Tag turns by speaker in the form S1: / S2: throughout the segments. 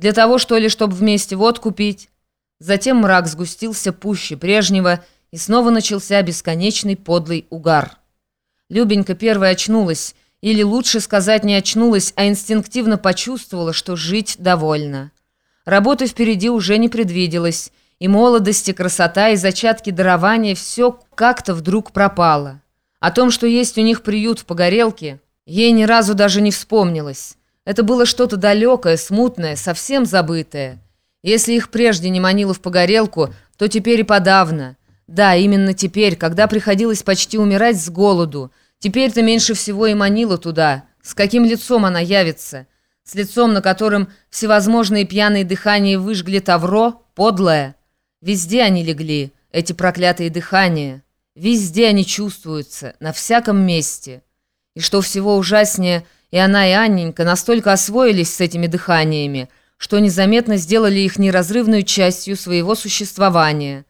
S1: Для того, что ли, чтобы вместе водку пить? Затем мрак сгустился пуще прежнего, и снова начался бесконечный подлый угар. Любенька первая очнулась, или лучше сказать не очнулась, а инстинктивно почувствовала, что жить довольна. Работы впереди уже не предвиделось, и молодость, и красота, и зачатки дарования все как-то вдруг пропало. О том, что есть у них приют в Погорелке, ей ни разу даже не вспомнилось. Это было что-то далекое, смутное, совсем забытое. Если их прежде не манило в Погорелку, то теперь и подавно. Да, именно теперь, когда приходилось почти умирать с голоду. Теперь-то меньше всего и манило туда. С каким лицом она явится? С лицом, на котором всевозможные пьяные дыхания выжгли тавро, подлое. Везде они легли, эти проклятые дыхания. Везде они чувствуются, на всяком месте. И что всего ужаснее, и она, и Анненька настолько освоились с этими дыханиями, что незаметно сделали их неразрывной частью своего существования.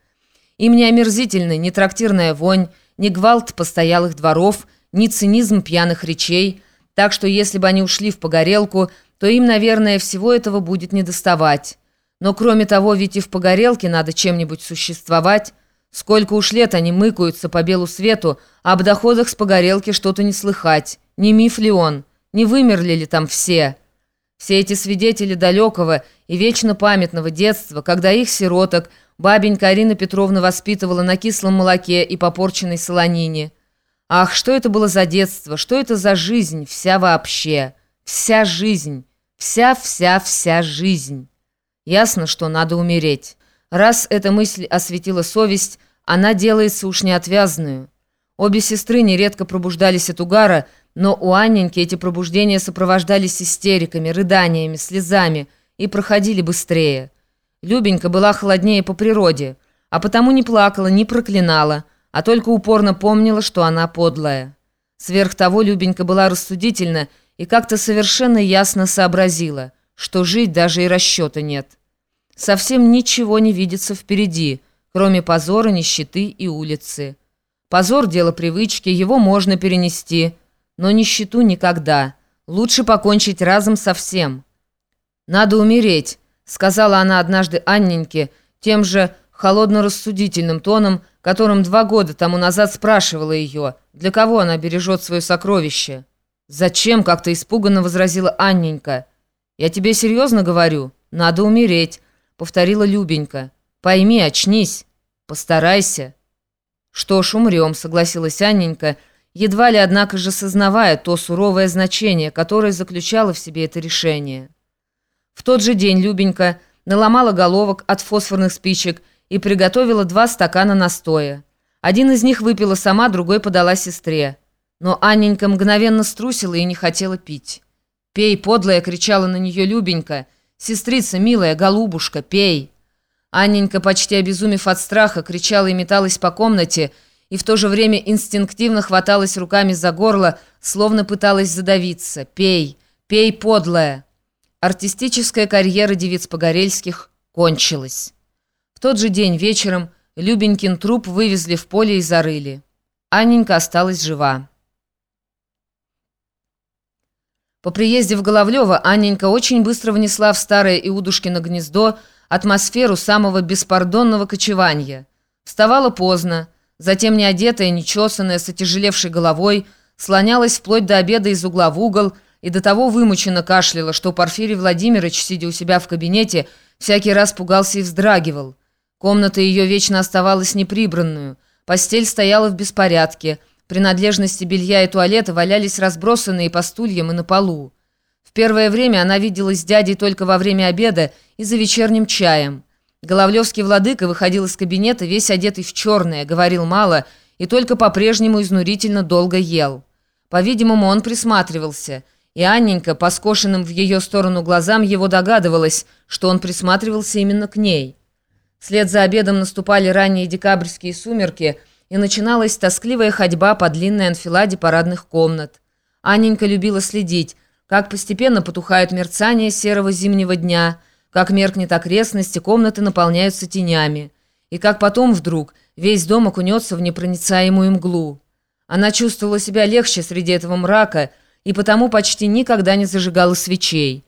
S1: Им не омерзительны ни трактирная вонь, ни гвалт постоялых дворов, ни цинизм пьяных речей, так что если бы они ушли в погорелку, то им, наверное, всего этого будет недоставать. Но кроме того, ведь и в погорелке надо чем-нибудь существовать. Сколько уж лет они мыкаются по белу свету, а об доходах с погорелки что-то не слыхать. Не миф ли он? Не вымерли ли там все?» Все эти свидетели далекого и вечно памятного детства, когда их сироток бабенька Арина Петровна воспитывала на кислом молоке и попорченной солонине. Ах, что это было за детство, что это за жизнь, вся вообще, вся жизнь, вся-вся-вся жизнь. Ясно, что надо умереть. Раз эта мысль осветила совесть, она делается уж неотвязную. Обе сестры нередко пробуждались от угара, но у Анненьки эти пробуждения сопровождались истериками, рыданиями, слезами и проходили быстрее. Любенька была холоднее по природе, а потому не плакала, не проклинала, а только упорно помнила, что она подлая. Сверх того Любенька была рассудительна и как-то совершенно ясно сообразила, что жить даже и расчета нет. Совсем ничего не видится впереди, кроме позора, нищеты и улицы. Позор – дело привычки, его можно перенести – но нищету никогда. Лучше покончить разом со всем. «Надо умереть», — сказала она однажды Анненьке, тем же холодно-рассудительным тоном, которым два года тому назад спрашивала ее, для кого она бережет свое сокровище. «Зачем?» — как-то испуганно возразила Анненька. «Я тебе серьезно говорю. Надо умереть», — повторила Любенька. «Пойми, очнись. Постарайся». «Что ж, умрем», — согласилась Анненька, — едва ли, однако же, сознавая то суровое значение, которое заключало в себе это решение. В тот же день Любенька наломала головок от фосфорных спичек и приготовила два стакана настоя. Один из них выпила сама, другой подала сестре. Но Анненька мгновенно струсила и не хотела пить. «Пей, подлая!» — кричала на нее Любенька. «Сестрица, милая, голубушка, пей!» Анненька, почти обезумев от страха, кричала и металась по комнате, и в то же время инстинктивно хваталась руками за горло, словно пыталась задавиться. «Пей! Пей, подлая!» Артистическая карьера девиц Погорельских кончилась. В тот же день вечером Любенькин труп вывезли в поле и зарыли. Анненька осталась жива. По приезде в Головлево Анненька очень быстро внесла в старое Иудушкино гнездо атмосферу самого беспардонного кочевания. Вставала поздно, Затем, неодетая, нечесанная, с отяжелевшей головой, слонялась вплоть до обеда из угла в угол и до того вымученно кашляла, что Порфирий Владимирович, сидя у себя в кабинете, всякий раз пугался и вздрагивал. Комната ее вечно оставалась неприбранную, постель стояла в беспорядке, принадлежности белья и туалета валялись разбросанные по стульям и на полу. В первое время она виделась с дядей только во время обеда и за вечерним чаем – Головлевский владыка выходил из кабинета, весь одетый в черное, говорил мало и только по-прежнему изнурительно долго ел. По-видимому, он присматривался, и Анненька, по скошенным в ее сторону глазам, его догадывалась, что он присматривался именно к ней. Вслед за обедом наступали ранние декабрьские сумерки, и начиналась тоскливая ходьба по длинной анфиладе парадных комнат. Анненька любила следить, как постепенно потухает мерцание серого зимнего дня – как меркнет окрестности, комнаты наполняются тенями. И как потом вдруг весь дом окунется в непроницаемую мглу. Она чувствовала себя легче среди этого мрака и потому почти никогда не зажигала свечей.